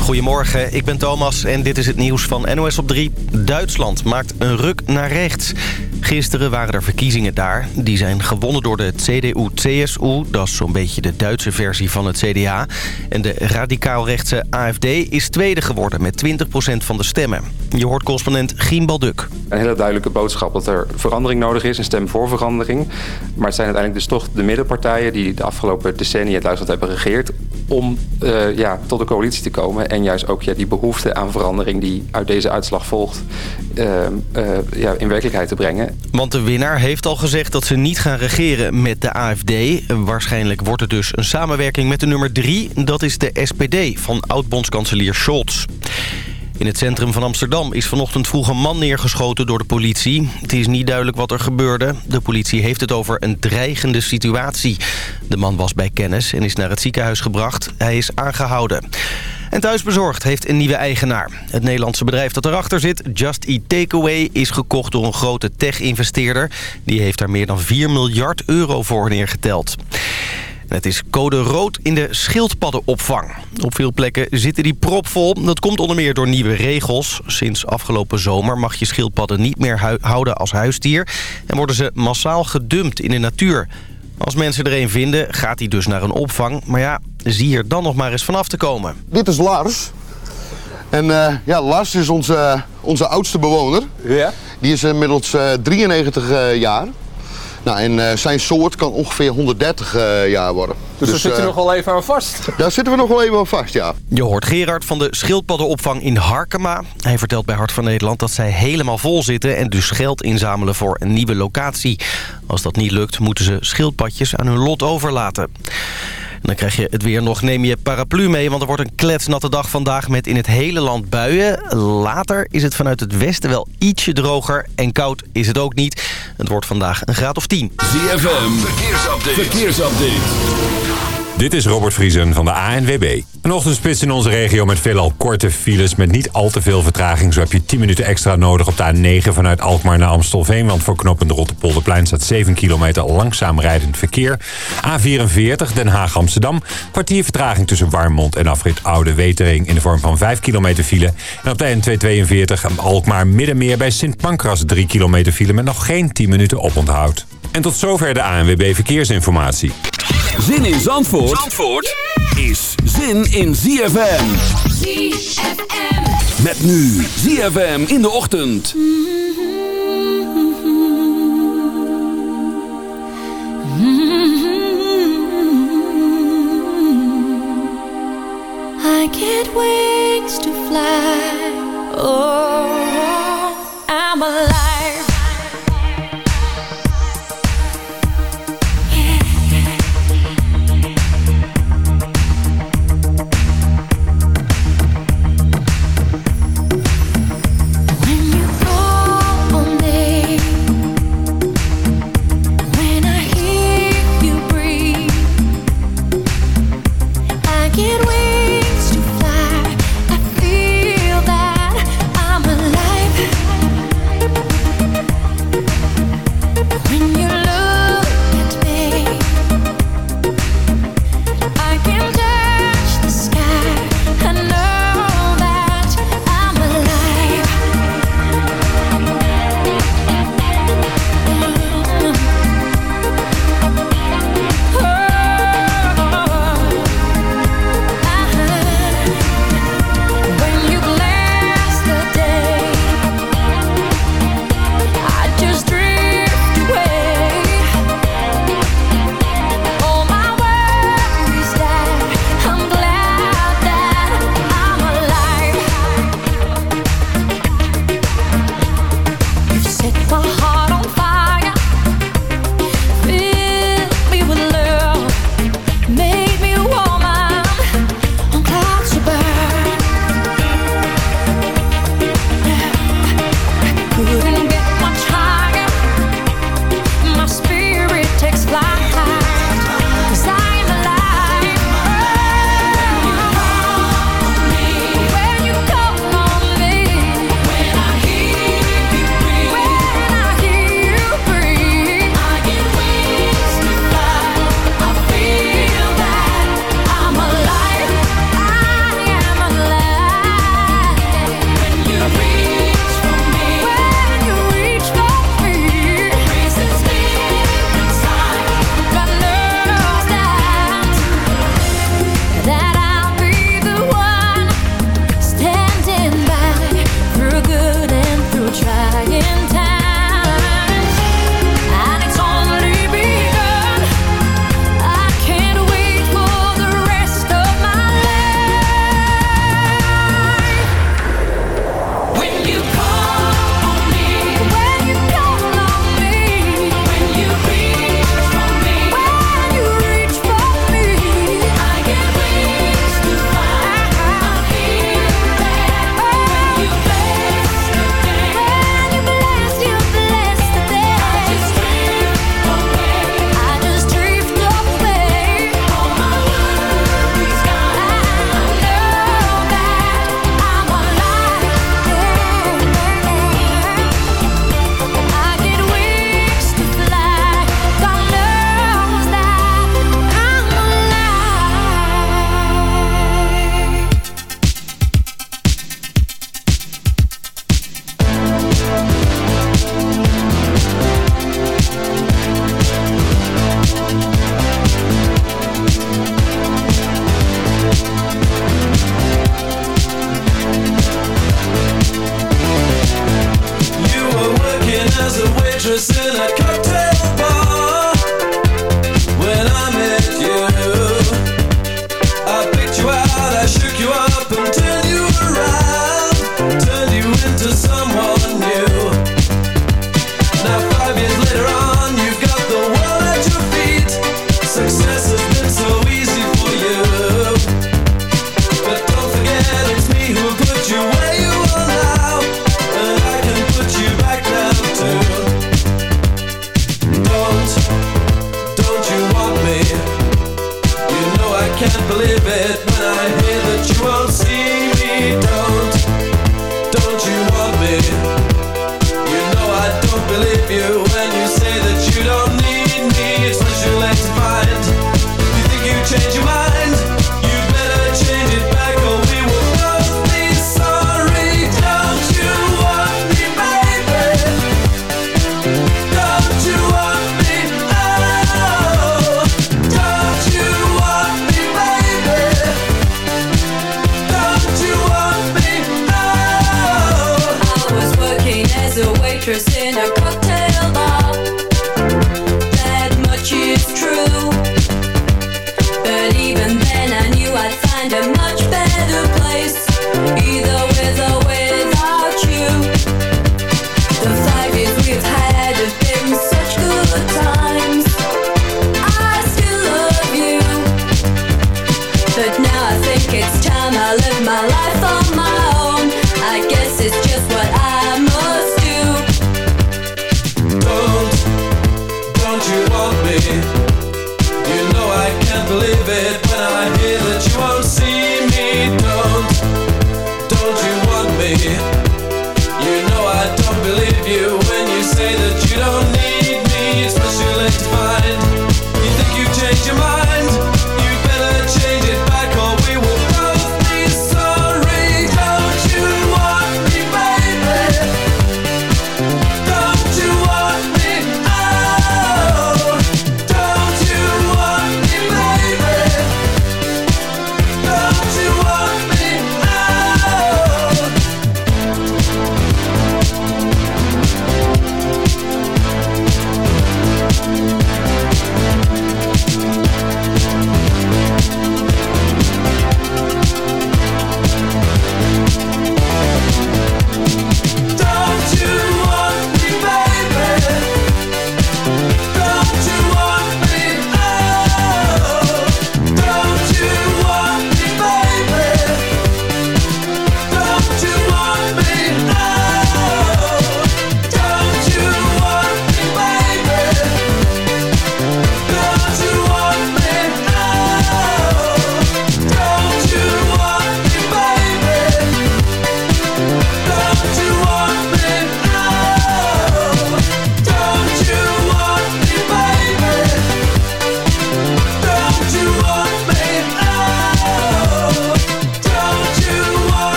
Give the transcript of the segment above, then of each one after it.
Goedemorgen, ik ben Thomas en dit is het nieuws van NOS op 3. Duitsland maakt een ruk naar rechts. Gisteren waren er verkiezingen daar. Die zijn gewonnen door de CDU-CSU, dat is zo'n beetje de Duitse versie van het CDA. En de radicaal-rechtse AFD is tweede geworden met 20% van de stemmen. Je hoort correspondent Giem Balduk. Een hele duidelijke boodschap dat er verandering nodig is, een stem voor verandering. Maar het zijn uiteindelijk dus toch de middenpartijen die de afgelopen decennia Duitsland hebben geregeerd... om uh, ja, tot een coalitie te komen en juist ook ja, die behoefte aan verandering die uit deze uitslag volgt... Uh, uh, ja, in werkelijkheid te brengen. Want de winnaar heeft al gezegd dat ze niet gaan regeren met de AFD. Waarschijnlijk wordt het dus een samenwerking met de nummer 3. Dat is de SPD van oud-bondskanselier Scholz. In het centrum van Amsterdam is vanochtend vroeg een man neergeschoten door de politie. Het is niet duidelijk wat er gebeurde. De politie heeft het over een dreigende situatie. De man was bij kennis en is naar het ziekenhuis gebracht. Hij is aangehouden. En Thuisbezorgd heeft een nieuwe eigenaar. Het Nederlandse bedrijf dat erachter zit, Just Eat Takeaway... is gekocht door een grote tech-investeerder. Die heeft daar meer dan 4 miljard euro voor neergeteld. Het is code rood in de schildpaddenopvang. Op veel plekken zitten die propvol. Dat komt onder meer door nieuwe regels. Sinds afgelopen zomer mag je schildpadden niet meer houden als huisdier... en worden ze massaal gedumpt in de natuur. Als mensen er een vinden, gaat hij dus naar een opvang. Maar ja, zie er dan nog maar eens vanaf te komen. Dit is Lars. En uh, ja, Lars is onze, onze oudste bewoner. Ja. Die is inmiddels uh, 93 uh, jaar. Nou, en uh, zijn soort kan ongeveer 130 uh, jaar worden. Dus, dus daar zitten we nog wel even aan vast. Daar zitten we nog wel even aan vast, ja. Je hoort Gerard van de schildpaddenopvang in Harkema. Hij vertelt bij Hart van Nederland dat zij helemaal vol zitten... en dus geld inzamelen voor een nieuwe locatie. Als dat niet lukt, moeten ze schildpadjes aan hun lot overlaten. Dan krijg je het weer nog. Neem je paraplu mee, want er wordt een kletsnatte dag vandaag... met in het hele land buien. Later is het vanuit het westen wel ietsje droger. En koud is het ook niet. Het wordt vandaag een graad of 10. ZFM, verkeersupdate. verkeersupdate. Dit is Robert Vriesen van de ANWB. Een ochtendspits in onze regio met veelal korte files met niet al te veel vertraging. Zo heb je 10 minuten extra nodig op de A9 vanuit Alkmaar naar Amstelveen. Want voor knooppunt Rotterpolderplein staat 7 kilometer langzaam rijdend verkeer. A44 Den Haag-Amsterdam. Kwartier vertraging tussen Warmond en afrit Oude Wetering in de vorm van 5 kilometer file. En op de N242 Alkmaar Middenmeer bij Sint Pancras 3 kilometer file met nog geen 10 minuten oponthoud. En tot zover de ANWB Verkeersinformatie. Zin in Zandvoort, Zandvoort is zin in ZFM. ZFM. Met nu ZFM in de ochtend. I get wings to fly. Oh, I'm alive. get wings to fly. I feel that I'm alive.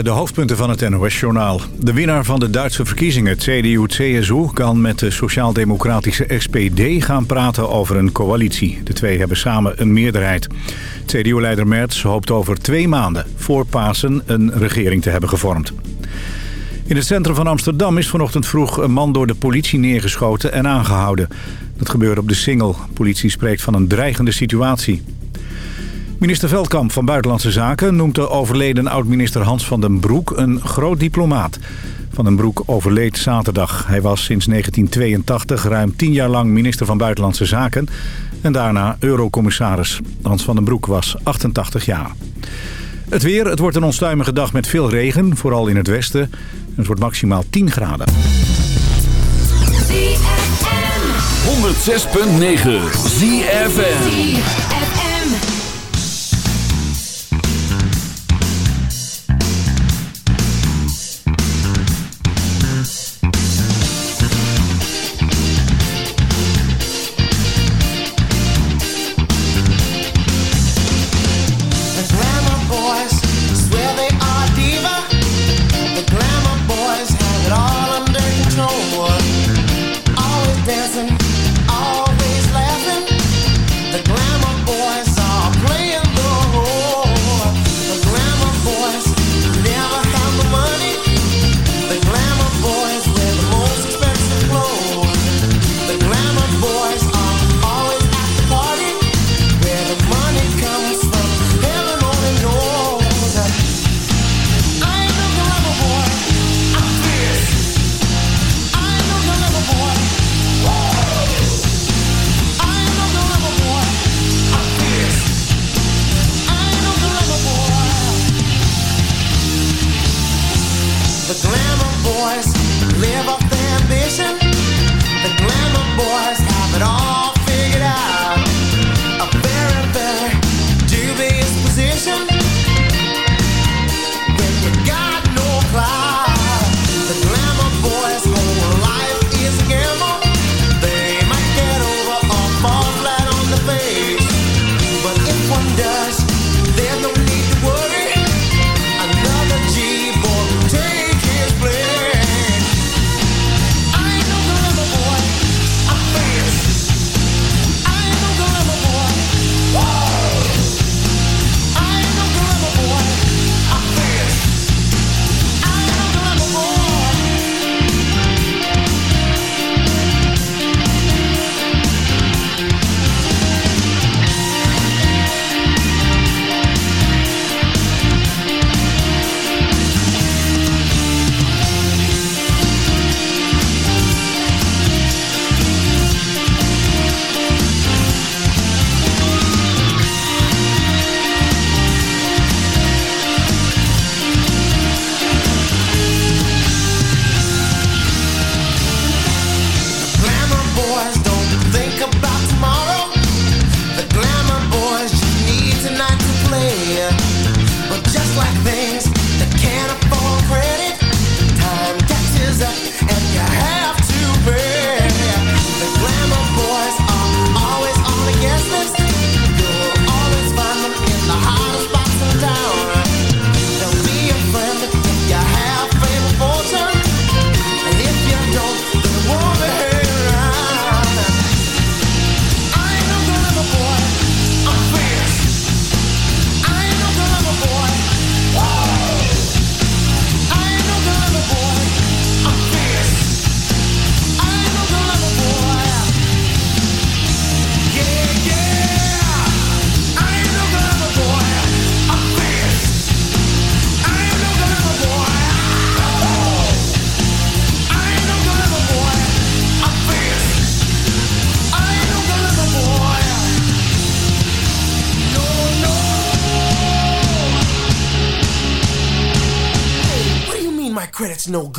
Goedemorgen, de hoofdpunten van het NOS-journaal. De winnaar van de Duitse verkiezingen, CDU-CSU... kan met de sociaal-democratische SPD gaan praten over een coalitie. De twee hebben samen een meerderheid. CDU-leider Merz hoopt over twee maanden voor Pasen een regering te hebben gevormd. In het centrum van Amsterdam is vanochtend vroeg een man door de politie neergeschoten en aangehouden. Dat gebeurde op de Singel. Politie spreekt van een dreigende situatie. Minister Veldkamp van Buitenlandse Zaken noemt de overleden oud-minister Hans van den Broek een groot diplomaat. Van den Broek overleed zaterdag. Hij was sinds 1982 ruim 10 jaar lang minister van Buitenlandse Zaken en daarna eurocommissaris. Hans van den Broek was 88 jaar. Het weer, het wordt een onstuimige dag met veel regen, vooral in het westen. Het wordt maximaal 10 graden. 106.9 ZFM.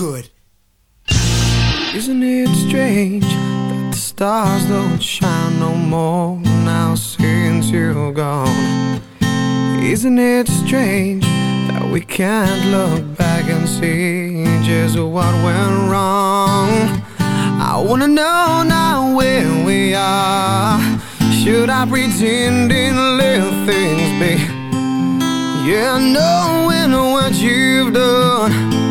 Good. Isn't it strange that the stars don't shine no more now since you're gone? Isn't it strange that we can't look back and see just what went wrong? I wanna know now where we are. Should I pretend and let things be? Yeah, knowing what you've done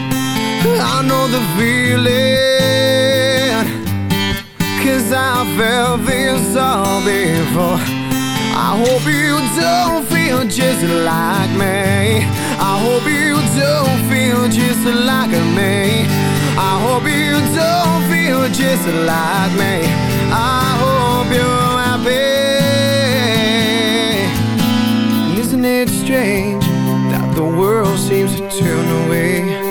I know the feeling Cause I felt this all before. I hope you don't feel just like me. I hope you don't feel just like me. I hope you don't feel just like me. I hope you're happy. Isn't it strange That the world seems to turn away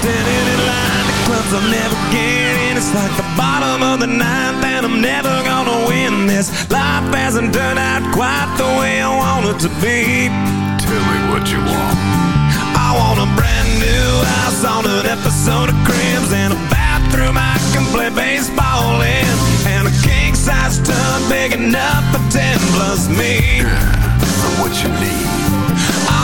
standing in line, the clubs I'll never. It's like the bottom of the ninth, and I'm never gonna win this. Life hasn't turned out quite the way I want it to be. Tell me what you want. I want a brand new house on an episode of Cribs and a bathroom I can play baseball in, and a king size tub big enough for ten plus me. What you need?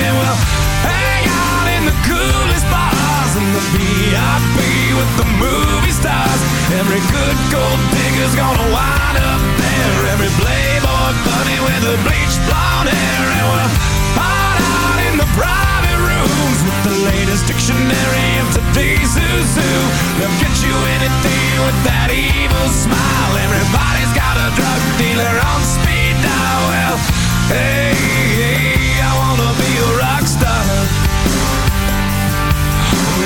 and we'll hang out in the coolest bars in the VIP with the movie stars. Every good gold digger's gonna wind up there. Every playboy bunny with the bleached blonde hair and we'll hide out in the private rooms with the latest dictionary of today's who's who. They'll get you anything with that evil smile. Everybody's got a drug dealer on speed dial. Well, hey, hey,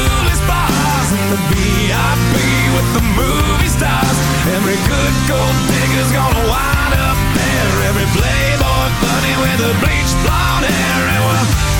coolest bars in the VIP with the movie stars. Every good gold digger's gonna wind up there. Every playboy bunny with the bleached blonde hair and we'll